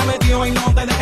está metido y no te deja